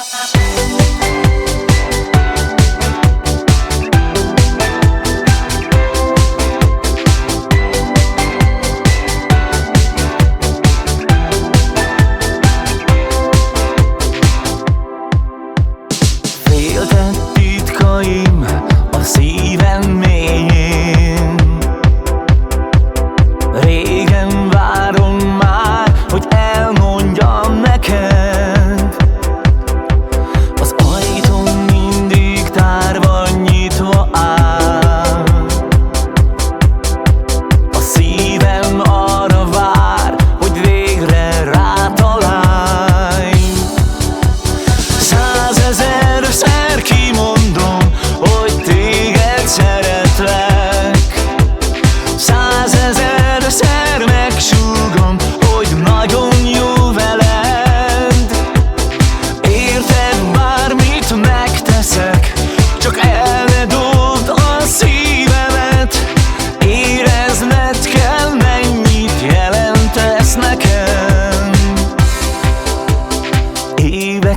Bye.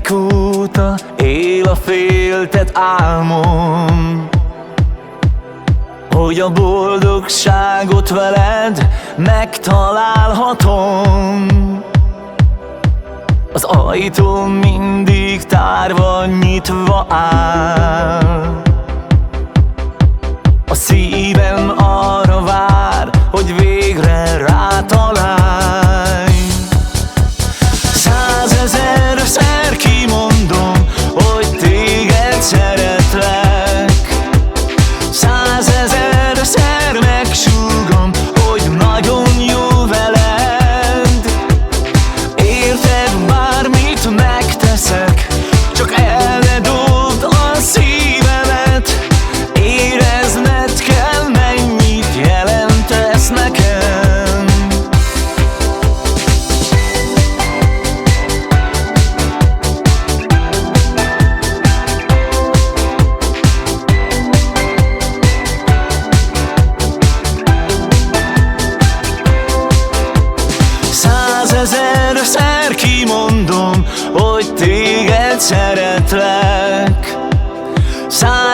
évek óta él a féltet álmom. Hogy a boldogságot veled megtalálhatom. Az ajtó mindig tárva nyitva áll.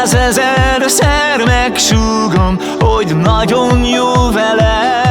százezerszer megsúgom, hogy nagyon jó veled.